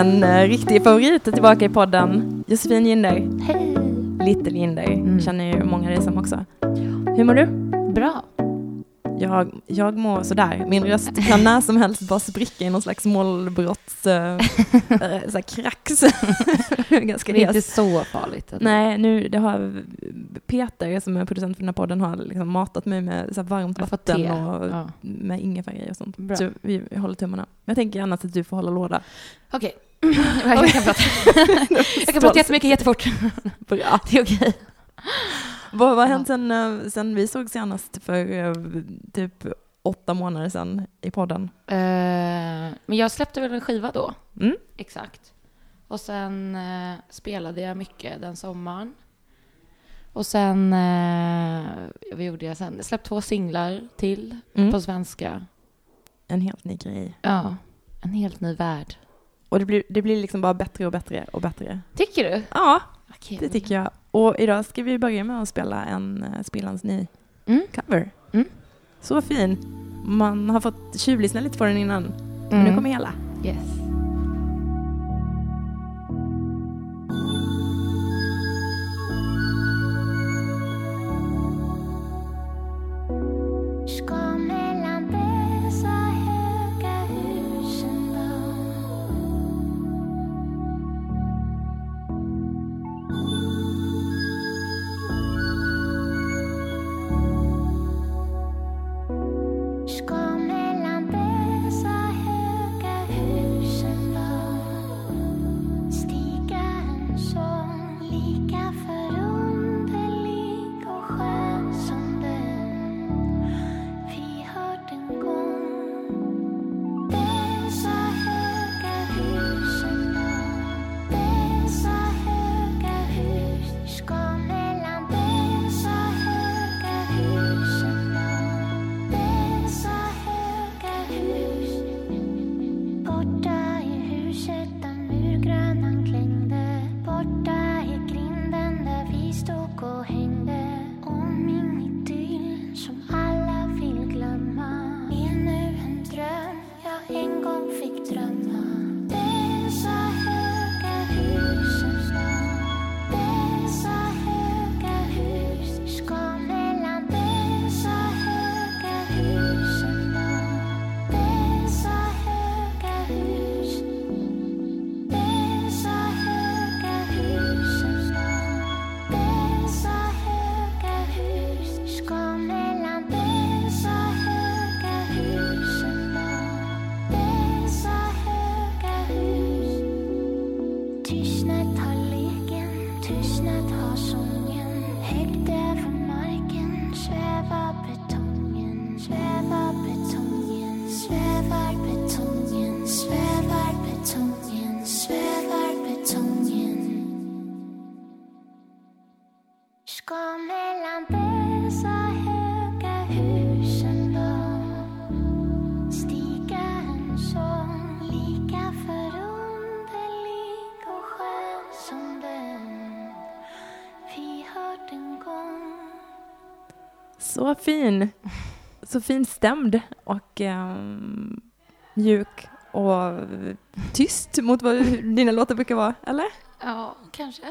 En eh, riktig favorit är tillbaka i podden. Josefin Ginder. Hej! Little Ginder. Mm. Känner ju många dig som också. Hur mår du? Bra. Jag, jag mår sådär. Min röst kan när som helst bara spricka i någon slags målbrotts... Äh, såhär krax. Ganska Det är inte så farligt. eller? Nej, nu det har Peter som är producent för den här podden har liksom matat mig med så varmt vatten te. och Ja. med ingefära och sånt. Bra. Så vi, håller tummarna. Jag tänker annars att du får hålla låda. Okej. jag kan prata. jag kan prata jättemycket jättefort. Bra. Det är okej. Vad har hänt sen, eh, sen vi såg senast för eh, typ åtta månader sedan i podden? Eh, men jag släppte väl en skiva då. Mm. Exakt. Och sen spelade jag mycket den sommaren. Och sen, eh, vad gjorde jag sen? Jag släppte två singlar till Mm. på svenska. En helt ny grej. Ja, en helt ny värld. Och det blir, det blir liksom bara bättre och bättre och bättre. Tycker du? Ja, Okej. det tycker jag. Och idag ska vi börja med att spela en uh, Spillans ny Mm. cover. Mm. Så fin. Man har fått tjuvlyssna lite på den innan, men Mm. nu kommer hela. Yes. Fin. Så fin stämd och ehm, mjuk och tyst mot vad dina låtar brukar vara, eller? Ja, kanske.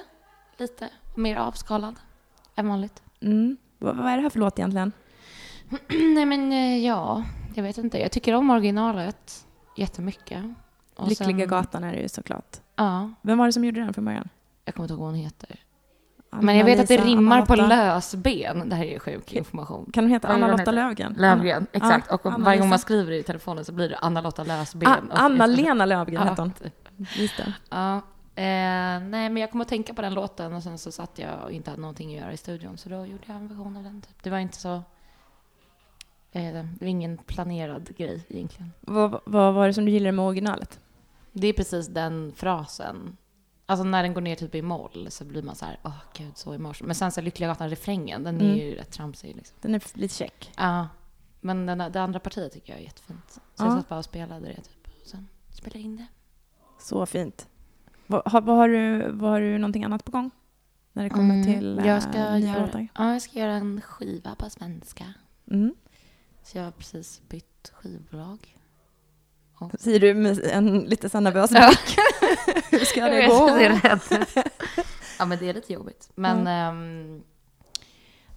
Lite mer avskalad än vanligt. Mm. Vad, vad är det här för låt egentligen? Nej men eh, ja, jag vet inte. Jag tycker om originalet jättemycket. Och Lyckliga sen- gatan är det ju såklart. Ja, Vem var det som gjorde den från början? jag kommer inte ihåg vad hon heter. Men jag vet att det rimmar på lösben. Det här är sjuk information. Kan hon heta Anna-Lotta? Lövgren? Lövgren, exakt. Ja, och varje gång man skriver i telefonen så blir det Anna-Lotta Lösben. Ah, Anna-Lena Lövgren hette hon. Just det. Ja. Eh, nej, men jag kom att tänka på den låten och sen så satt jag och inte hade någonting att göra i studion. Så då gjorde jag en version av den. Typ. Det var inte så... Eh, det var ingen planerad grej egentligen. Vad, vad var det som du gillade med originalet? Det är precis den frasen. Alltså när den går ner typ i moll så blir man så här, åh gud så emotional. Men sen så Lyckliga Gatan, refrängen, den är Mm. ju rätt tramsig liksom. Den är lite check. Ja. Men den, det andra partiet tycker jag är jättefint. Så Ja. jag satt bara och spelade det typ. Och sen spelade jag in det. Så fint. Vad, har, vad, har du, vad har du någonting annat på gång? När det kommer Mm, till jag ska äh, nya göra, låtar? Ja, jag ska göra en skiva på svenska. Mm. Så jag har precis bytt skivbolag. Säger du med en lite så nervös Ja. blick. ska Jag det gå? jag är rädd. ja, men det är lite jobbigt. Men ehm,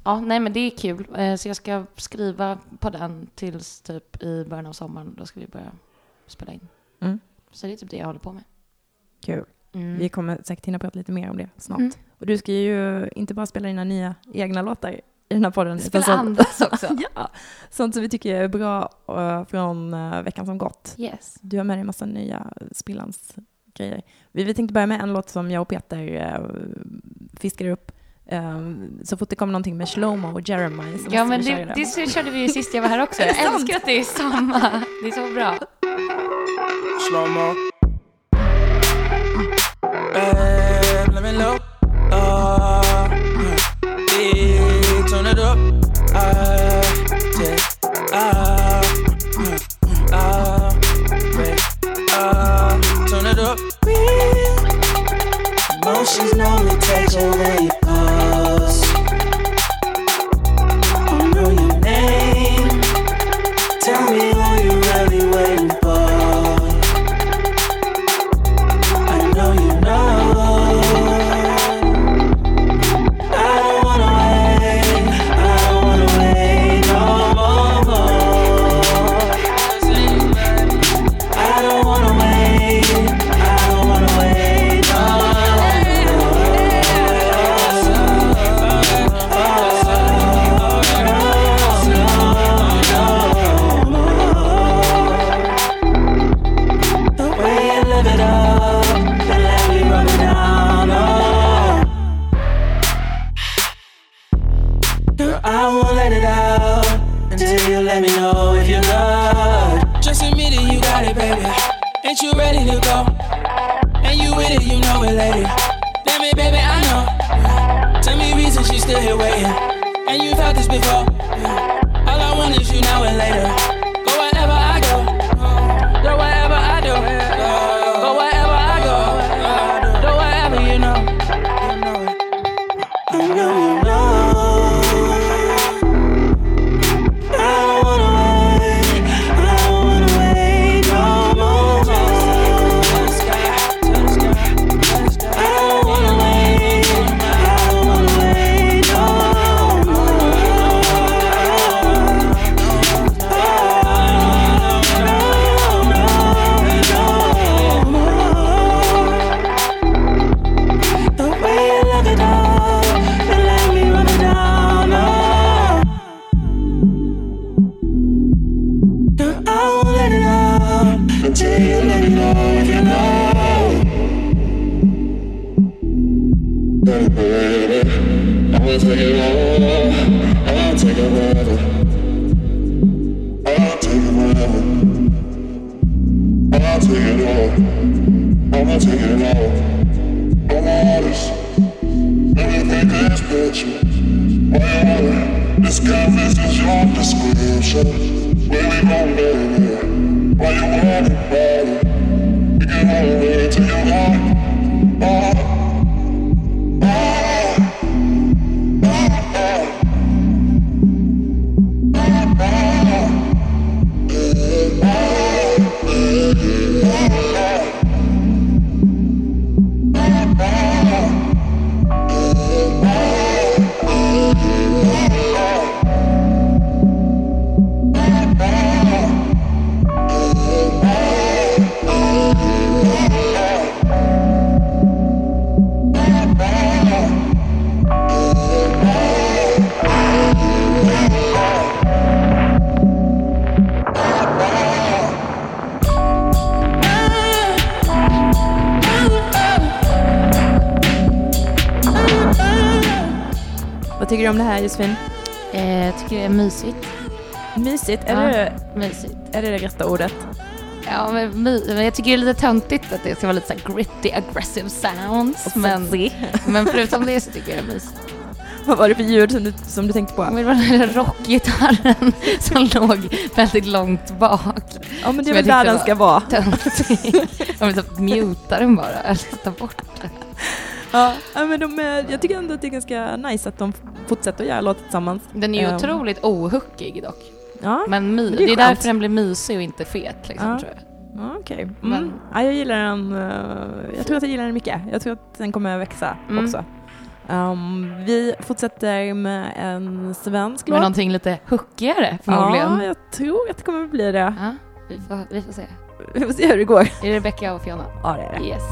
ja, nej, men det är kul. Eh, Så jag ska skriva på den tills typ i början av sommaren. Då ska vi börja spela in. Mm. Så det är typ det jag håller på med. Kul. Mm. Vi kommer säkert hinna prata lite mer om det snart. Mm. Och du ska ju inte bara spela dina nya egna låtar i den här podden. Spela sånt- andras också. ja, sånt som vi tycker är bra eh, från eh, veckan som gått. Yes. Du har med dig en massa nya Spillans grejer. Vi, vi tänkte börja med en låt som jag och Peter eh, fiskade upp. Eh, så fort det kommer någonting med Shlomo och Jeremiah så Ja, men vi det, det så körde vi ju sist jag var här också. Det Jag älskar att det är samma. Det är så bra. slow mo. Babe, let me look. it up. Ah, I take, ah, ah, break, ah, ah. turn it up. Emotions normally take away. Until you let me know if you love. Just admit it, you got it, baby. Ain't you ready to go? And you with it, you know it, lady. Let me, baby, I know. Tell me reason she's still here waiting. And you felt this before. All I want is you now and later. got is your description. Baby, don't let. Why you wanna bother? You give all away to your heart. Uh-huh. Josefin? Eh, jag tycker det är mysigt. Mysigt, är, Ja. det, Mysigt. är det det rätta ordet? Ja, men, men jag tycker det är lite töntigt att det ska vara lite så gritty, aggressive sounds. Men, men förutom det så tycker jag det är mysigt. Vad var det för ljud som du, som du tänkte på? Det var den där rockgitarren som låg väldigt långt bak. Ja men det är väl där den ska vara. Töntig. Jag vill typ muta den bara, eller ta bort den. Ja, men de, jag tycker ändå att det är ganska nice att de fortsätter att göra låtar tillsammans. Den är ju Ehm. otroligt ohuckig dock. Ja, Men my, det är det är, därför den blir mysig och inte fet liksom, Ja. tror jag. Ja, Okej. Mm. Men- Ja, jag gillar den. eh, jag tror att jag gillar den mycket. Jag tror att den kommer växa Mm. också. Um, vi fortsätter med en svensk Med låt. någonting lite hookigare förmodligen. Ja, jag tror att det kommer bli det. Ja, vi, får, vi får se. Vi får se hur det går. Är det Rebecca och Fiona? Ja, det är det. Yes.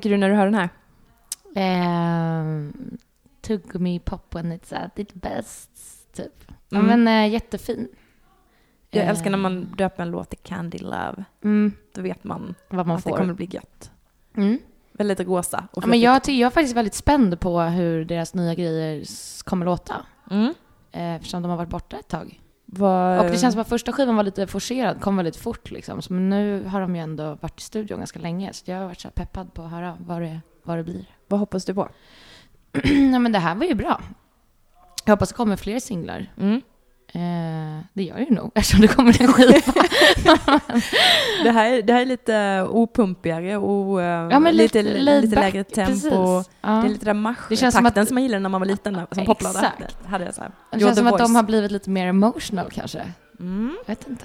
Tänker du när du hör den här? Um, tuggummi pop when it's at its best, typ. Ja, Mm. men äh, jättefin. Jag Eh, älskar när man döper en låt till Candy Love. Mm, Då vet man vad man att det får. kommer bli gött. Mm. Väldigt rosa och Ja, men jag, jag är faktiskt väldigt spänd på hur deras nya grejer kommer låta. Mm. Eh, eftersom de har varit borta ett tag. Vad, Och det känns som att första skivan var lite forcerad, kom väldigt fort liksom. Så, men nu har de ju ändå varit i studion ganska länge. Så jag har varit så peppad på att höra vad det, vad det blir. vad hoppas du på? Nej men det här var ju bra. Jag hoppas det kommer fler singlar. Mm. Eh, det gör det nog eftersom det kommer en skiva. Det, här, det här är lite opumpigare och eh, Ja, lite, lite lite, lägre tempo. Ja. Det är lite där som marschtakten som man gillade när man var liten, som Ja, poplåda. exakt. Det hade jag så här. Det känns som att de har blivit lite mer emotional kanske. Mm. Jag vet inte.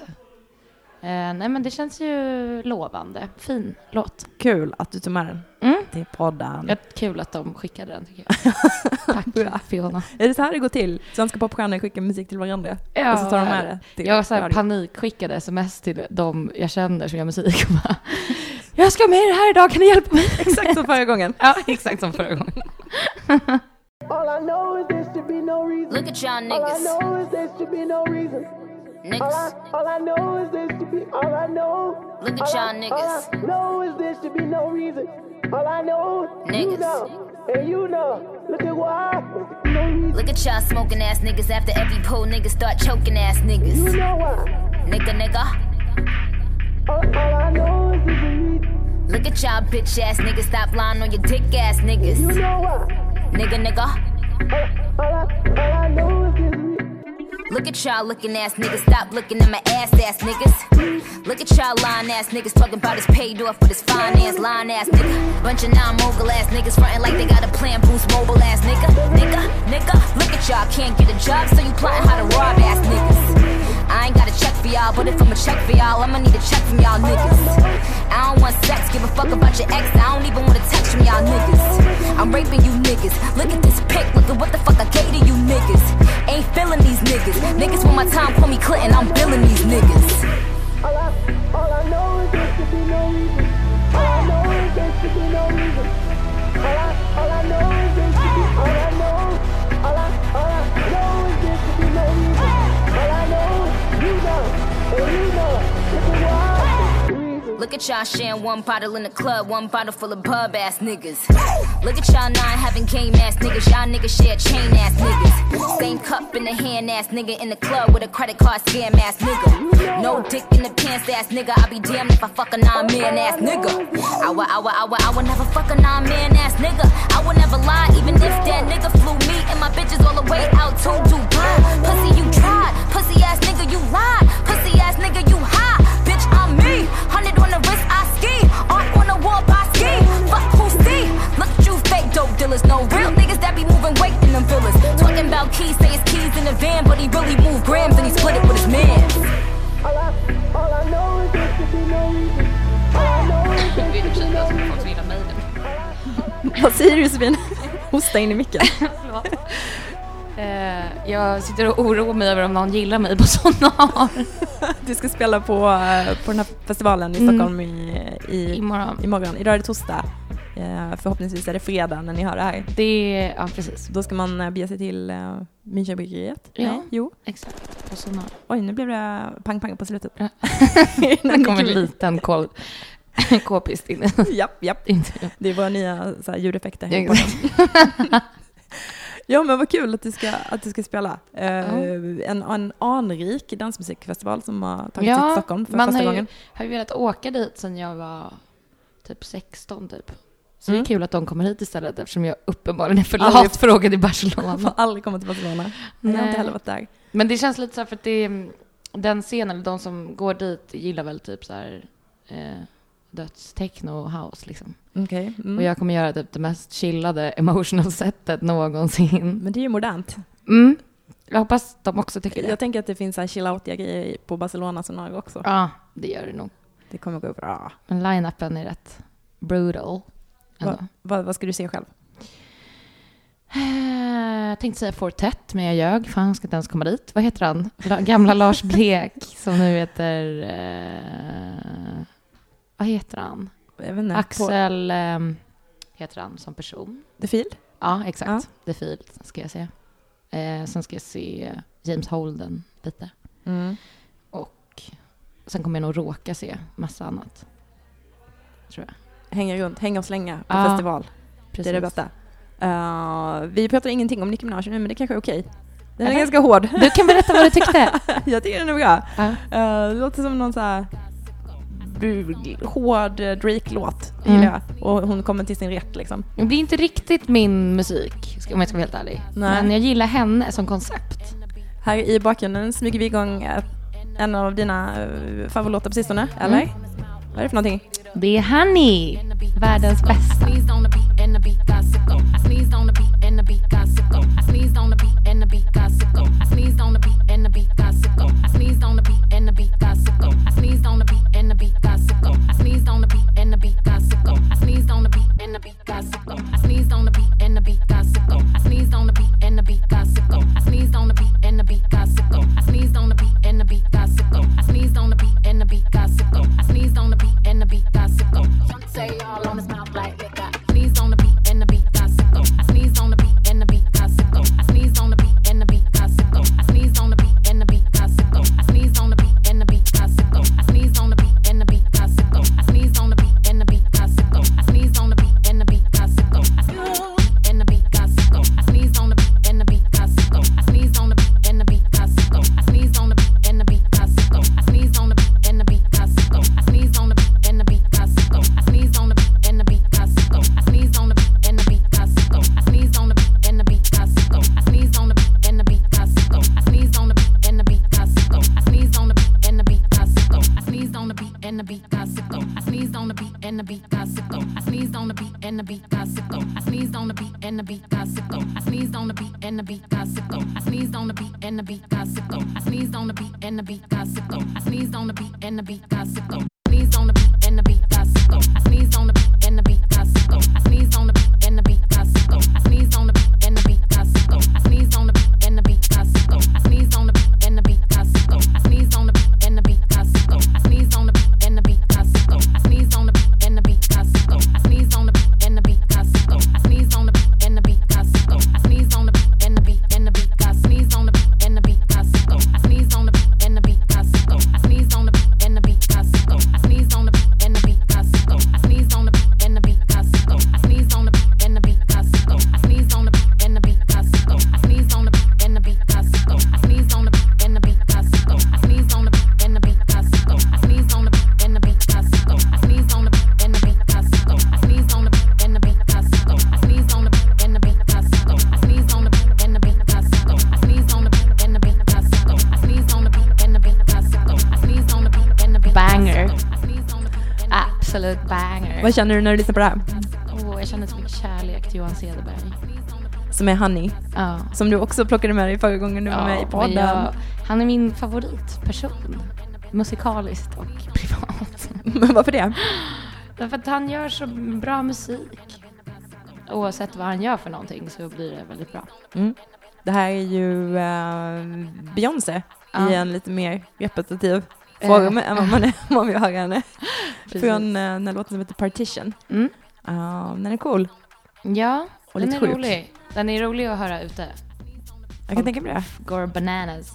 Eh, nej men det känns ju lovande. Fin låt. Kul att du tog med den Mm. till podden. Ja, kul att de skickade den tycker jag. Bra. Tack Fiona. Är det så här det går till? Svenska popstjärnor skickar musik till varandra och så tar de med det till Jag så här radio. panikskickade sms till de jag känner som gör musik och bara Jag ska med i det här idag, kan ni hjälpa mig? Exakt som förra gången. Ja, exakt som förra gången. All I know is there should be no reason. Look at y'all All I niggas. know is there should be no reason. All I, Niggas. all I know is there should be. All I know. Look at all y'all niggas. All I know is there should be no reason. All I know, you know, and you know. Look at why. No. Look at y'all smoking ass niggas after every pull niggas start choking ass niggas. You know why. Nigga, nigga. All, all I know is a reason. Look at y'all bitch ass niggas. Stop lying on your dick ass niggas. You know what? Nigga, nigga. All I, all I know this. Look at y'all looking ass niggas. Stop looking at my ass ass niggas. Look at y'all lying ass niggas talking about his paid off with his finance lying ass nigga. Bunch of non mogul ass niggas fronting like they got a plan boost mobile ass nigga. Nigga, nigga. Look at y'all can't get a job, so you plotting how to rob ass niggas. I ain't got a check for y'all, but if I'm a check for y'all, I'ma need a check from y'all niggas. I don't want sex, give a fuck about your ex. I don't even want a text from y'all niggas. I'm raping you niggas. Look at this pic, look at what the fuck I gave to you niggas. Niggas. Niggas want my time, call me Clinton, I'm billing these niggas. At y'all sharing one bottle in the club, one bottle full of pub ass niggas. Look at y'all nine having game ass niggas, y'all niggas share chain ass niggas. Same cup in the hand ass nigga in the club with a credit card scam ass nigga. No dick in the pants ass nigga, I'll be damned if I fuck a non man ass nigga. I would, I would, I would, I would never fuck a non man ass nigga. I would never lie, even if that nigga flew me and my bitches all the way out to Dubai. Pussy, you tried, pussy ass nigga, you lied, pussy ass nigga, you high. Bitch, I'm. Hundred on the wrist, I ski. Art on the wall, I ski. Fuck who see? Look at you, fake dope dealers. No real niggas that be moving weight in them villas. Talking about keys, say it's keys in the van, but he really moved grams and he split it with his man. All I, all I know is there should be no reason. All I know is there should be no reason. Vad säger du Josefin? Hosta in i micken. Eh, jag sitter och oroar mig över om någon gillar mig på Sonar Du ska spela på, eh, på den här festivalen i Mm. Stockholm i, i, imorgon. imorgon. Idag är det torsdag. Eh, Förhoppningsvis är det fredag när ni hör det här. Det, ja precis. Då ska man eh, bege sig till uh, Münchenbryggeriet. Ja. Nej, Jo. Exakt, på Sonar. Oj, nu blev det pang-pang på slutet. Ja. Det kom en liten kol- k-pist in. Japp, japp. Det är våra nya så här, ljudeffekter. Ja men vad kul att du ska, att du ska spela. Eh, en, en anrik dansmusikfestival som har tagits Ja, till Stockholm för man första har ju- gången. har ju velat åka dit sedan jag var typ 16 typ. Så Mm. det är kul att de kommer hit istället eftersom jag uppenbarligen är för lat för att åka till Jag får Barcelona. aldrig komma till Barcelona. Jag har Nej. inte heller varit där. Men det känns lite så här för att det är, den scenen, de som går dit gillar väl typ så här eh, dödstechno och house liksom. Okej. Mm. Och jag kommer göra typ det mest chillade emotional setet någonsin. Men det är ju modernt. Mm. Jag hoppas de också tycker det. Jag tänker att det finns här chill out grejer på Barcelona Sonar också. Ja, det gör det nog. Det kommer gå bra. Men line-upen är rätt brutal. ändå. Va, vad, ska du se själv? Eh, Jag tänkte säga Fortet, men jag ljög, för han ska inte ens komma dit. Vad heter han? La- Gamla Lars Blek, som nu heter... Eh, vad heter han? Inte. På Axel eh, heter han som person. The Field? Ja, exakt. Ja. The Field ska jag se. Eh, sen ska jag se James Holden lite. Mm. Och sen kommer jag nog råka se massa annat. Tror jag. Hänga runt, hänga och slänga på Ja, festival. Det är det bästa. Uh, vi pratar ingenting om Nicki Minaj nu, men det kanske är okej. Den är Eller? ganska hård. Du kan berätta vad du tyckte. jag tycker den är bra. Ja. Uh, det låter som någon så här hård eh, Drake-låt, Mm. gillar jag. Och hon kommer till sin rätt liksom. Det är inte riktigt min musik, om jag ska vara helt ärlig. Nej. Men jag gillar henne som koncept. Här i bakgrunden smyger vi igång eh, en av dina uh, favoritlåtar på sistone, eller? Mm. Vad är det för någonting? Det är Honey, världens bästa. I sneezed on the beat and the beat got sicko. I sneezed on the beat and the beat got sicko. I sneezed on the beat and the beat got sicko. I sneezed on the beat and the beat got sicko. I sneezed on the beat and the beat got sicko. I banger. Vad känner du när du lyssnar på det här? Åh, jag känner så mycket kärlek till Johan Cederberg. Som är Honey, Ja. som du också plockade med dig förra gången du var med i podden. jag- han är min favoritperson. Musikaliskt och privat. Men varför det? Därför att han gör så bra musik. Oavsett vad han gör för någonting så blir det väldigt bra. Mm. Det här är ju uh, Beyoncé Ja. i en lite mer repetitiv Eh, form än vad man, är, vill höra henne. Från uh, den här låten som heter Partition. Mm. Uh, den är cool. Ja, Och den lite är sjuk. rolig. Den är rolig att höra ute. Jag kan tänka mig det. Går bananas.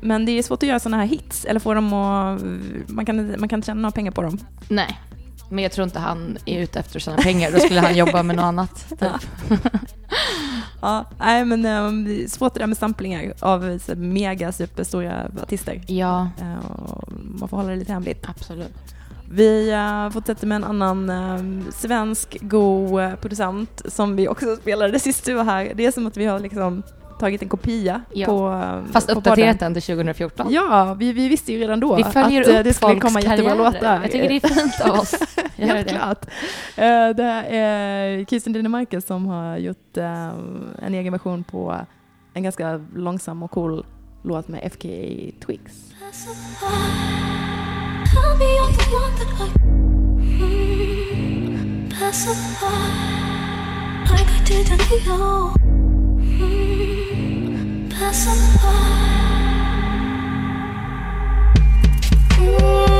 Men det är svårt att göra sådana här hits, eller få dem att... Man kan, man kan inte tjäna några pengar på dem. Nej, men jag tror inte han är ute efter sina pengar. Då skulle han jobba med något annat. Typ. Ja, nej men um, svårt det där med samplingar av så, mega superstora artister. Ja, Eh, och man får hålla det lite hemligt. absolut. Vi uh, fortsätter med en annan eh, svensk god eh, producent som vi också spelade sist du var här. Det är som att vi har liksom tagit en kopia Ja. på Fast på uppdaterat den till 2014. Ja, vi, vi visste ju redan då Vi följer att upp det skulle komma jättebra låtar. Jag tycker det är fint av oss. Helt det. klart. Eh, det är Kirsten Dinamarca som har gjort eh, en egen version på en ganska långsam och cool låt med FKA Twigs. Mm, pacify like I did in Leo. Mm, pacify. Mm,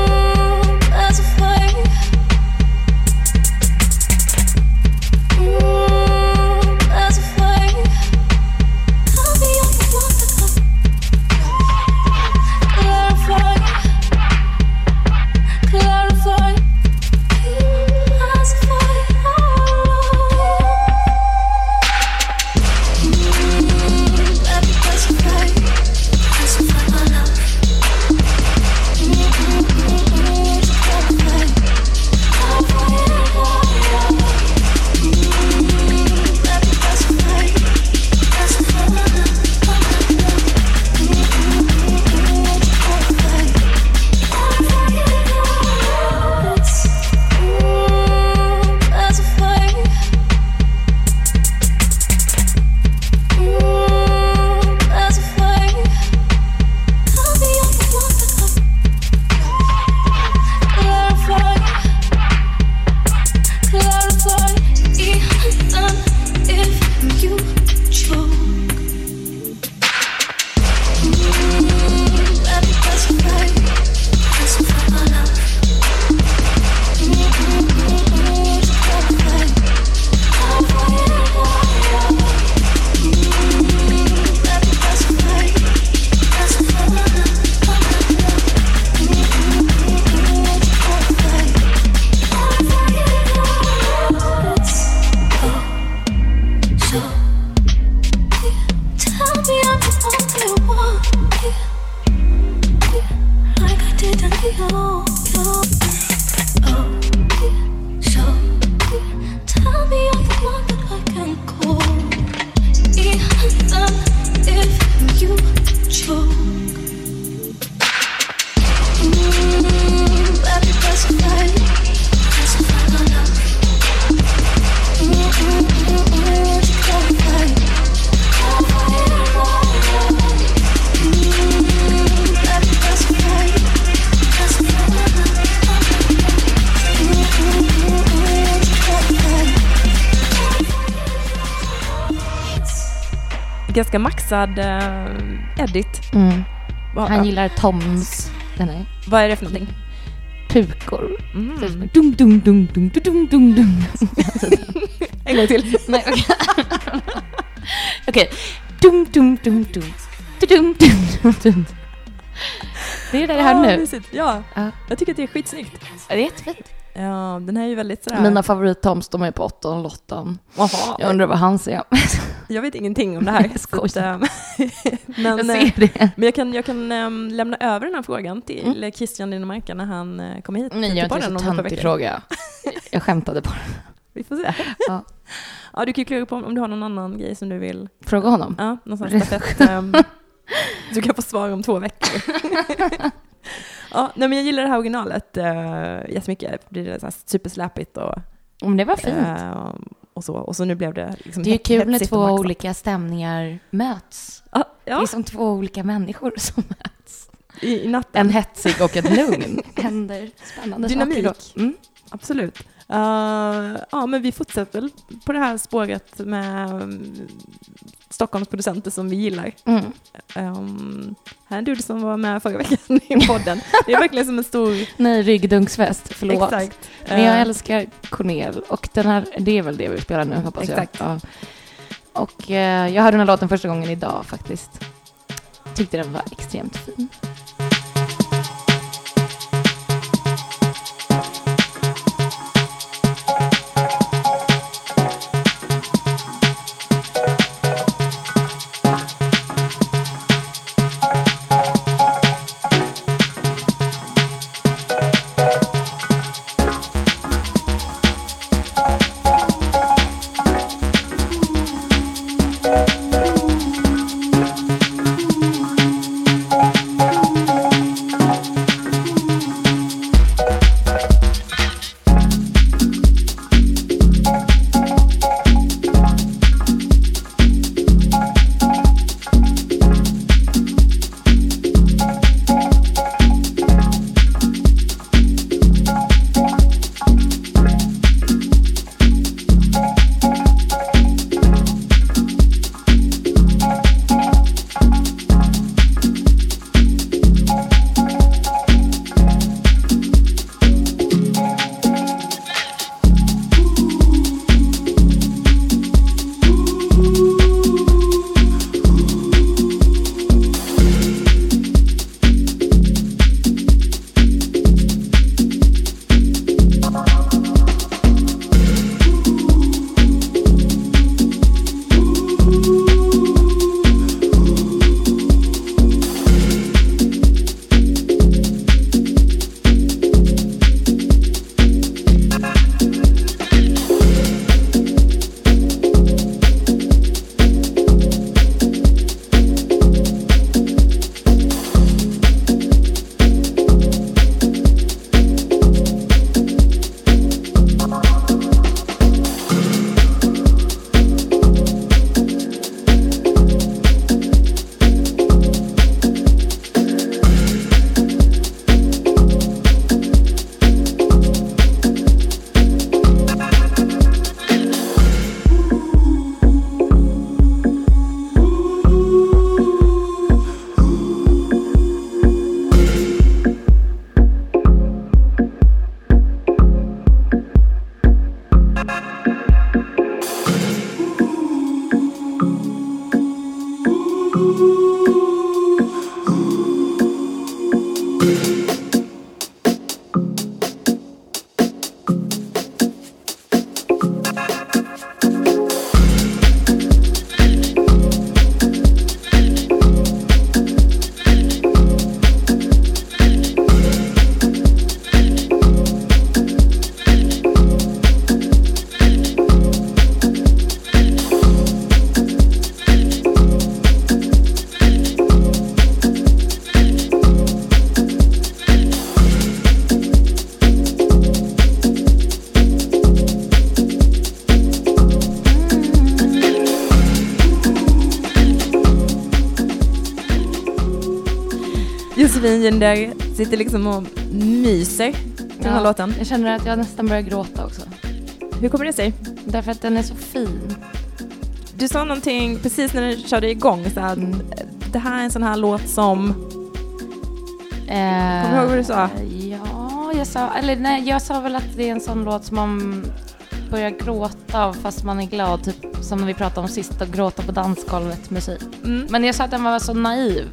ganska maxad eh, edit. Mm. Han gillar Toms, den här, Vad är det för någonting? pukor. Mm. Mm. Dum, dum, dum, dum, dum, dum, dum. En gång till. Nej, okej. Okej. Dum, dum, dum, dum. Dum, dum, dum, dum. Det är det jag hör nu. Ja. jag tycker att det är skitsnyggt. Det är jättefint. Ja, den här är ju väldigt sådär... Mina favorit-Toms, de är på åttan och lottan. Jaha, Jag undrar vad han ser. jag vet ingenting om det här. Jag skojar. ehm, men, Jag eh, ser det. men jag kan, jag kan ehm, lämna över den här frågan till Christian Dinamarca när han uh, kommer hit. Nej, jag är inte så töntig fråga. Jag skämtade bara. Vi får se. Ja. Ja, du kan ju klura på om, du har någon annan grej som du vill. Fråga honom. Ja, någon sån stafett. ehm, du kan få svar om två veckor. Ja, nej, men jag gillar det här originalet uh, jättemycket. Det så här supersläpigt och, Om det var fint. eh, och så. Och så nu blev det liksom Det är ju kul när två olika stämningar möts. Ja, Det är som två olika människor som möts. i, i natten. En hetsig och ett lugn. händer spännande Dynamik. saker då. Mm. Absolut. Uh, ja, men vi fortsätter väl på det här spåret med um, Stockholms producenter som vi gillar. Mm. Um, här är en dude som var med förra veckan i podden. Det är verkligen som en stor... Nej, ryggdunksfest. Förlåt. Exakt. Men jag Eh, älskar Cornel och den här, det är väl det vi spelar nu hoppas Exakt. jag. Ja. Och eh, jag hörde den här låten första gången idag faktiskt. Tyckte den var extremt fin. Ginder sitter liksom och myser till den här Ja. låten. Jag känner att jag nästan börjar gråta också. Hur kommer det sig? Därför att den är så fin. Du sa någonting precis när du körde igång, så här, Mm. det här är en sån här låt som... Eh, Kommer du ihåg vad du sa? Ja, jag sa, eller nej, jag sa väl att det är en sån låt som man börjar gråta av fast man är glad, typ som vi pratade om sist, att gråta på dansgolvet musik. Mm. Men jag sa att den var så naiv,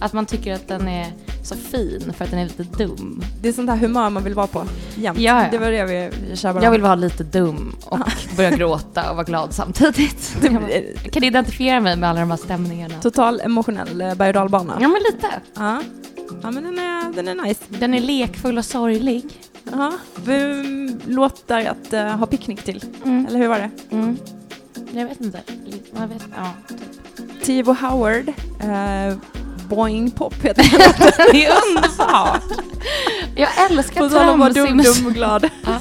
att man tycker att den är så fin för att den är lite dum. Det är sånt här humör man vill vara på jämt. Ja, ja. Det var det vi körde Jag vill vara lite dum och börja gråta och vara glad samtidigt. Jag kan identifiera mig med alla de här stämningarna. Total emotionell eh, berg och dalbana. Ja, men lite. Ja. ja, men den är, den är nice. Den är lekfull och sorglig. Ja. Låtar att eh, ha picknick till, Mm. eller hur var det? Mm. Jag vet inte. Jag vet, ja, typ. Tivo Howard, eh, Boing Pop heter den. Det är underbart! Jag älskar På tal om att vara dum, trams. dum och glad. Ja.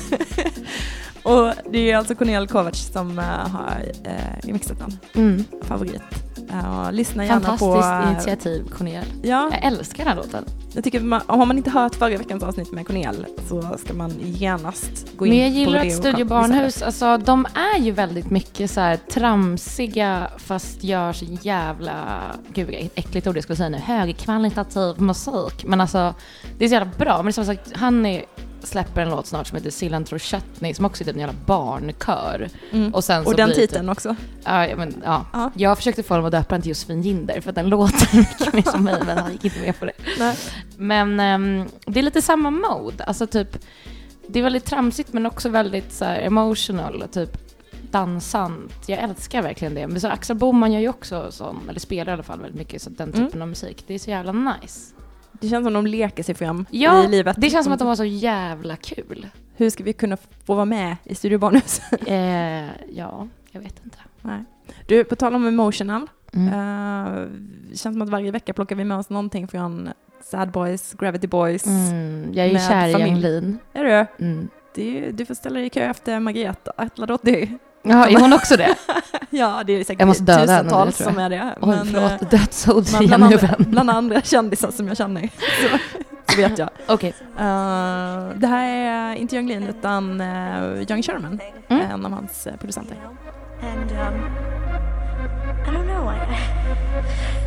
och det är alltså Cornel Kovacs som eh, har uh, mixat den. Mm. Favorit. Uh, lyssna gärna Fantastiskt på... eh, initiativ, Cornel. Ja, Jag älskar den här låten. jag tycker man, har man inte hört förra veckans avsnitt med Cornel så ska man genast gå in Men jag på gillar det att Studio på det. Barnhus, alltså de är ju väldigt mycket så här tramsiga fast gör så jävla, gud vilket äckligt ord jag skulle säga nu, högkvalitativ musik. Men alltså det är så jävla bra. Men det som sagt, han är, släpper en låt snart som heter Cilantro Chutney som också är typ en jävla barnkör. Mm. Och, sen så Och den titeln också. Ja, men, ja. Ja. Jag försökte få dem att döpa den till Josefin Ginder för att den låter mycket mer som mig, men han gick inte med på det. Nej. Men ehm, det är lite samma mode, alltså typ, det är väldigt tramsigt men också väldigt så här, emotional typ dansant. Jag älskar verkligen det. Men så Axel Boman gör ju också sån, eller spelar i alla fall väldigt mycket så den Mm. typen av musik. Det är så jävla nice. Det känns som de leker sig fram Ja, i livet. det känns som att de var så jävla kul. Hur ska vi kunna få vara med i Studio Barnhus? Eh, ja, jag vet inte. Nej. Du, på tal om emotional. Mm. det känns som att varje vecka plockar vi med oss någonting från Sad Boys, Gravity Boys. Mm, jag är ju kär i. Yang Lin. Är du? Mm. Är, du får ställa dig i kö efter Margareta Atladottir. Ja, är hon också det? Ja, det är säkert Jag måste döda henne tusentals jag. som är det. Oj, eh, förlåt. Dödsord men till bland, andra, bland andra kändisar som jag känner. Så, så vet jag. Okej. Eh, det här är inte Young Lean utan uh, Young Sherman, Mm. en av hans eh, producenter. And um, I don't know. I,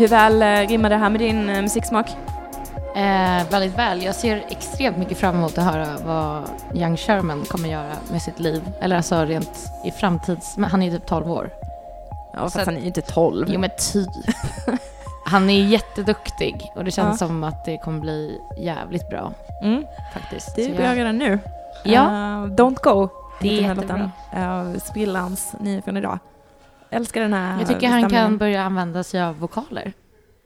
Hur väl eh, rimmar det här med din eh, musiksmak? Eh, väldigt väl. Jag ser extremt mycket fram emot att höra vad Young Sherman kommer göra med sitt liv. Eller alltså rent i framtids... Han är ju typ 12 år. Ja, fast Så han är ju inte 12. Jo men typ. Han är jätteduktig och det känns Ja. som att det kommer bli jävligt bra Mm, faktiskt. det är bra jag- redan nu. Ja, Eh, Don't Go. Det är jättebra. Uh, Sprillans ny från idag. Älskar den här jag tycker han kan stämningen. börja använda sig av vokaler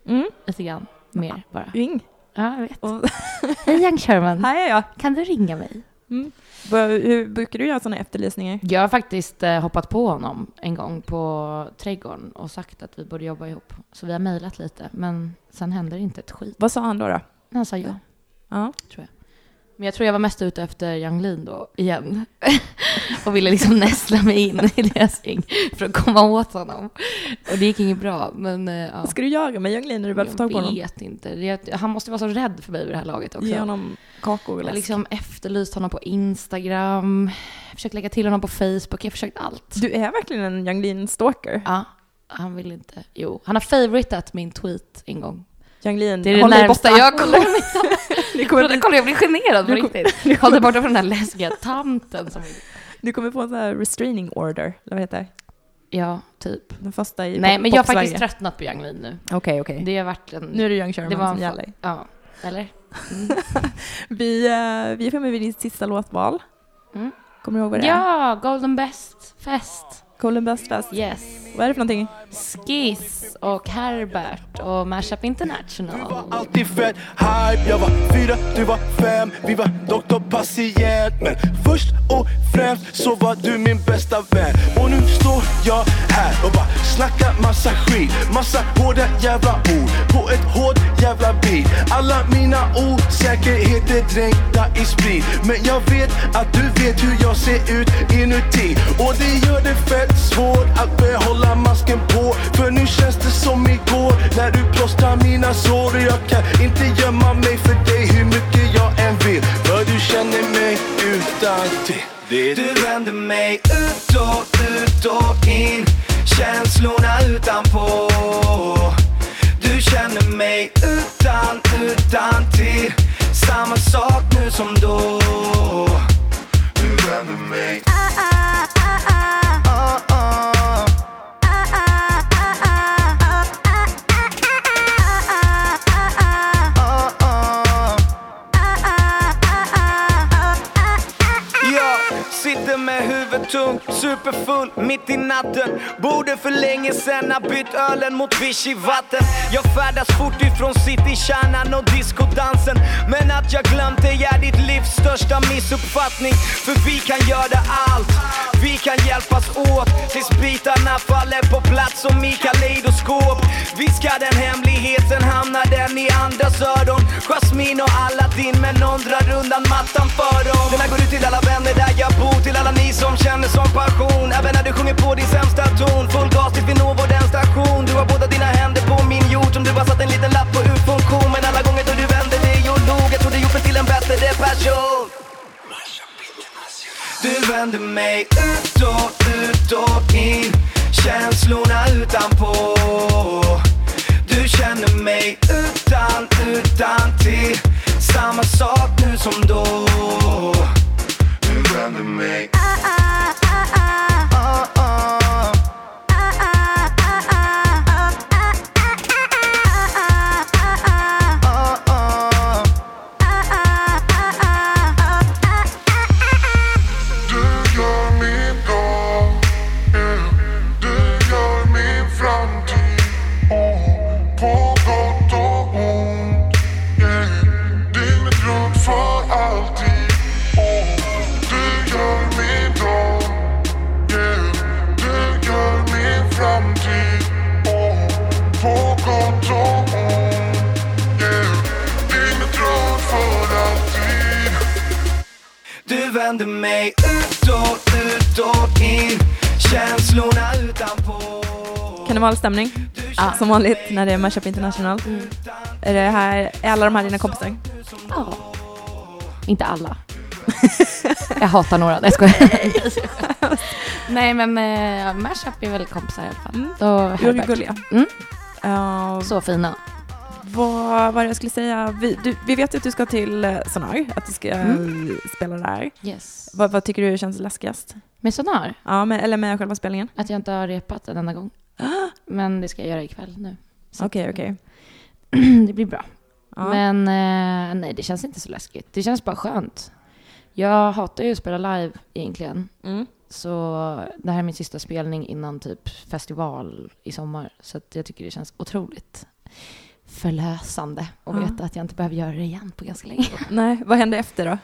Mm, lite grann mer bara. ring. Ja, jag vet. Och, Hej Young Sherman, här är jag. kan du ringa mig? Mm. Hur brukar du göra sådana efterlysningar? Jag har faktiskt eh, hoppat på honom en gång på Trädgården och sagt att vi borde jobba ihop. Så vi har mejlat lite, men sen händer inte ett skit. Vad sa han då? då? Han sa ja. Ja. Men jag tror jag var mest ute efter Young Lean då, igen. och ville liksom nästla mig in i deras gäng för att komma åt honom. Och det gick inget bra, men eh, ja. Ska du göra med Young Lean när du väl får tag på Jag honom? vet inte. Det, han måste vara så rädd för mig vid det här laget också. Ge honom kakor och Jag läsk. liksom efterlyst honom på Instagram, jag försökt lägga till honom på Facebook, jag har försökt allt. Du är verkligen en Young Lean-stalker. Ja, han vill inte. Jo, han har favoritat min tweet en gång. Young Lean, Det är det närmsta jag kommer. Det kommer bli- kolla, jag blir generad på Du riktigt. Håll dig borta från den här läskiga tanten som... Du kommer få en sån här restraining order, eller vad heter det? Ja, typ. Den första i Nej, men jag har faktiskt tröttnat på Young Lean nu. Okej, okej. Det har varit en... Nu är det Young Sherman som gäller. Ja, eller? Vi, eh, vi är framme vid ditt sista låtval. Mm. Kommer du ihåg vad det är? Ja, Golden Best Fest. Golden Best Fest. Yes. Vad är det för någonting? Skiss och Herbert och Mashup International. alltid fett hype. Jag var fyra, du var fem. Vi var doktor, patient. Men först och främst så var du min bästa vän. Och nu står jag här och bara snackar massa skit. Massa hårda jävla ord på ett hårt jävla beat. Alla mina osäkerheter dränkta i sprit. Men jag vet att du vet hur jag ser ut inuti. Och det gör det fett svårt att behålla masken på För nu känns det som igår. När du plåstrar mina sår Och jag kan inte gömma mig för dig hur mycket jag än vill. För du känner mig utan till. Du vänder mig ut och ut och in. Känslorna utanpå. mean nothing, boy. Natten för länge sen har bytt ölen mot Vichy vatten. Jag färdas fort ifrån citykärnan och discodansen. Men att jag glömt dig är ditt livs största missuppfattning. För vi kan göra allt, vi kan hjälpas åt. Tills bitarna faller på plats som i kaleidoskop Viskar ska den hemligheten hamnar den i andras öron. Jasmine och Aladdin men någon drar undan mattan för dem. Den här går ut till alla vänner där jag bor. Till alla ni som känner som passion. Även när du sjunger på din sämsta ton. Full gas tills vi når vår den station Du har båda dina händer på min jord Som du har satt en liten lapp på ur funktion Men alla gånger då du vände dig och log Jag tror du gjort mig till en bättre person du vänder mig ut och ut och in Känslorna utanpå. Du känner mig utan, utan till. Samma sak nu som då. Du vänder mig Ah, ah. Karnevalstämning. Som vanligt när det är Mashup International. Är, det här, är alla de här dina kompisar? Ja. Inte alla. jag hatar några. Nej, jag skojar. Nej, men uh, Mashup är väl kompisar i alla fall. Mm. Och Herbert. gulliga. Mm. Eh, Så fina. vad var det jag skulle säga? Vi, du, vi vet ju att du ska till eh, Sonar, att du ska Mm. eh, spela där. Yes. Vad, vad tycker du känns läskigast? Med Sonar, Ja, med, eller med själva spelningen? att jag inte har repat en enda gång. Men det ska jag göra ikväll nu. Så Okej, att, okej. Det blir bra. Ja. Men eh, nej, det känns inte så läskigt. Det känns bara skönt. Jag hatar ju att spela live egentligen. Mm. Så det här är min sista spelning innan typ festival i sommar. Så jag tycker det känns otroligt förlösande att Ja. veta att jag inte behöver göra det igen på ganska länge. Nej, vad händer efter då?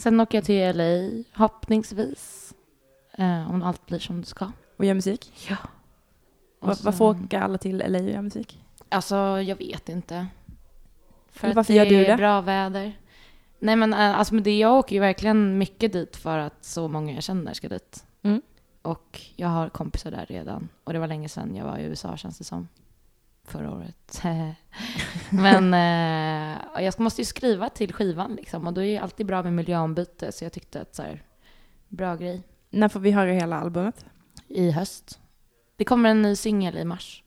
Sen åker jag till LA, hoppningsvis. Eh, om allt blir som det ska. Och gör musik? Ja. Varför sen- åker alla till LA och gör musik? Alltså, jag vet inte. För Eller att varför det gör du är det? bra väder. Nej men eh, alltså, det, jag åker ju verkligen mycket dit för att så många jag känner ska dit. Mm. Och jag har kompisar där redan. Och det var länge sedan jag var i USA känns det som. Förra året. men eh, jag måste ju skriva till skivan liksom. Och då är det alltid bra med miljöombyte. Så jag tyckte att så här, bra grej. När får vi höra hela albumet? I höst. Det kommer en ny singel i mars.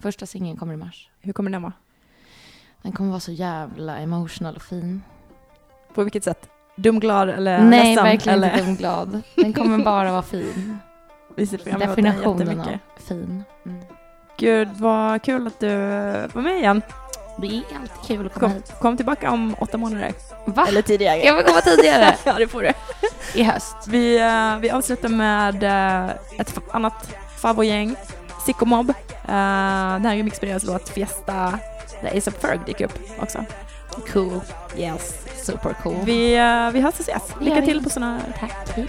Första singeln kommer i mars. Hur kommer den vara? Den kommer vara så jävla emotional och fin. På vilket sätt? Dumglad eller Nej, ledsen? verkligen eller? inte dumglad. Den kommer bara vara fin. Vi ser fram emot Definitionen av fin. Mm. Gud, vad kul att du var med igen. Det är alltid kul att komma Kom, hit. kom tillbaka om åtta månader. Va? Eller tidigare. Jag vill komma tidigare. ja, det får du. I höst. Vi, eh, vi avslutar med eh, ett annat favoritgäng, Sicko Mob. Uh, det här är Mixperias låt Fiesta, där ASAP Ferg dyker upp också. Cool. Yes. Super cool. Vi, uh, vi hörs och ses. Lycka gör vi. till på såna här. Tack. Hej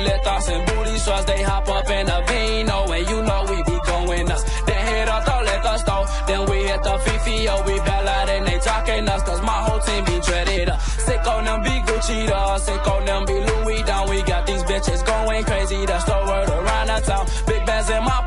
let thoughts and booty shots, they hop up in a vino, and you know we be going nuts. They hit us, don't let us. Then we hit the Fifi, oh, we bell out and they talking us, cause my whole team be dreaded up. Sick on them be Gucci, though. Sick on them be Louis down. We got these bitches going crazy, that's the word around the town. Big bands in my